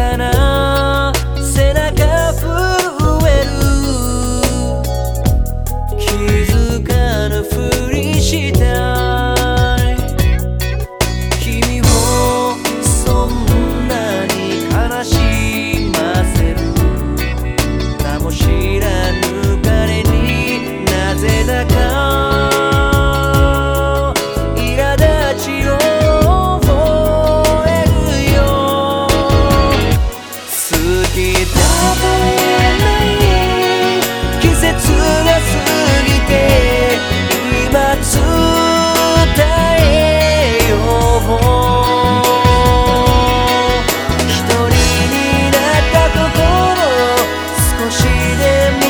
sana. querer me